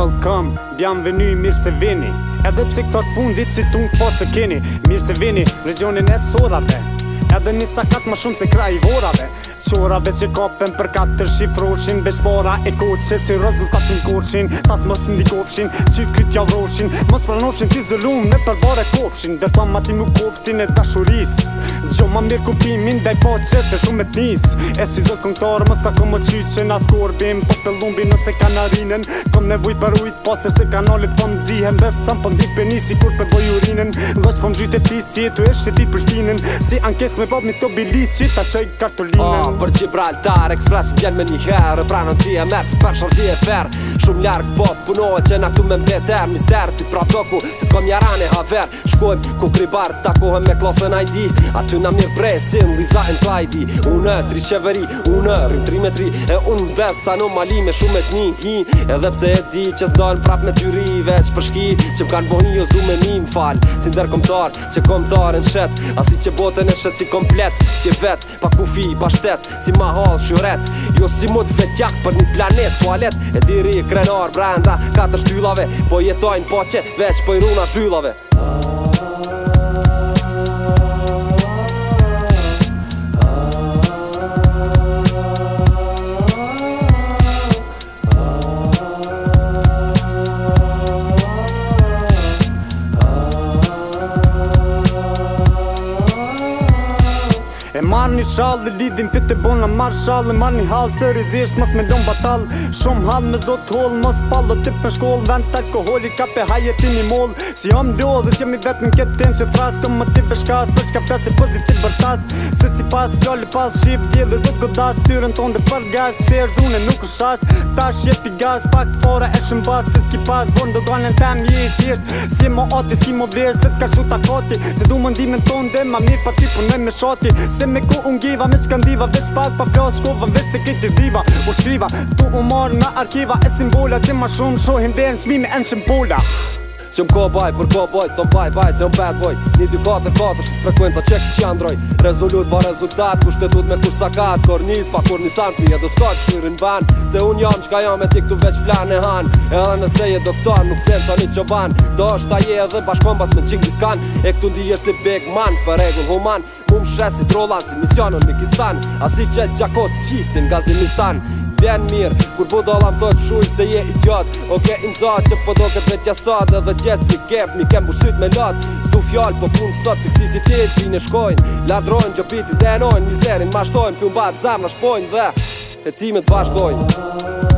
Gjeral bjam dhe një mirë se vini Edhe pse këtë të fundit si të unë po se keni Mirë se vini, regionin e sodate Edhe një sakat më shumë se kraj i vorave Qorave që kapen për katër shifroshin Veç para e koqe që rezultat në korshin Tas mos në dikofshin që vroshin Mos pranoshin t'i zëllum në përbore kopshin Dhe ta ma ti nuk e dashuris Gjo ma mirë kupimin dhe i po që se shumë e t'nis E si zë këngtarë mos t'a këmë qyqe na skorbim Po për lumbi nëse kanarinen Kom nevuj për ujt pasër po se po m'dzihem Besam po m'dik për nisi kur për bojurinen Dhe që po ti si tu Si S'me me pop mi të bili qita që i kartolina oh, Për Gibraltar, ekspres që gjen me një herë Pra në qi e merë, si për e ferë Shumë ljarë pop, punohet që na këtu me mbeter Mister, ti pra doku, si t'kom jarane haver Shkojmë ku kri barë, takohem me klasën ID Aty na mirë prej, si në Liza and Clyde Unë, tri qeveri, unë, rrim tri metri E unë në mali me shumë e t'ni hi Edhe pse e di që s'dojnë prap me tyri Veç për shki, që m'kanë bohin, jo zdu me mi m'fal Si ndër komtar, që komtar në shet Asi që botën e shes si komplet Si vet, pa kufi pa shtet, Si ma shuret Jo si mod vetjak për një planet Toalet e diri e krenar brenda Katër shtyllave, po jetojnë pache po Veç për i runa shtyllave E marrë një shalë, lidin fit e bona marrë shalë Marrë një halë, se rizisht mas me lomba talë Shumë halë me zot holë, mos pallë tipë me shkollë Vend të alkoholi, kape hajet i një molë Si jam si jam i vetë në këtë tenë që trasë më ti shkas, për shka presi pozitiv bërtas Se si pasë, fjallë pas, shqipë tje dhe do të godas Tyrën tonë dhe për gaz, pse e rëzune nuk është shas Ta shqip i gaz, pak para e shumë bas Se s'ki pas, do Si mo si mo se t'akoti Se du dhe ma mirë pa ti punoj me shoti Se me ku unë giva Me shkandiva, vesh pak pa pra shkova Vecë se këti diva, u shkriva Tu u marrë arkiva e simbola Që ma shumë shohim dhe në me e shimbola Se më ka baj, për ka të thëm baj, baj, se më bad boy Një dy katër katër, shkët frekuen të që androj Rezolut ba rezultat, ku shtetut me kur sakat Kor njës, pa kur nisan, p'i pje do s'ka që shirin ban Se unë jam, qka jam e t'i këtu veç flan e han E dhe nëse je doktor, nuk të të një që ban Do është ta je edhe bashkon bas me qik një skan E këtu ndi jërë si big man, për regull human Mu më shre si trollan, si misionën në Mikistan Asi gjakost vjen mirë Kur bu po do lam të të shuj se je idiot gjatë Oke i mza që po do këtë me tja sada Dhe gjesë si kep mi kem bërshyt me latë Du fjall po punë sot se kësi si ti në shkojnë, ladrojnë, gjopit i denojnë Mizerin mashtojnë, shtojnë, pjumbat zamë në shpojnë dhe E ti me të vazhdojnë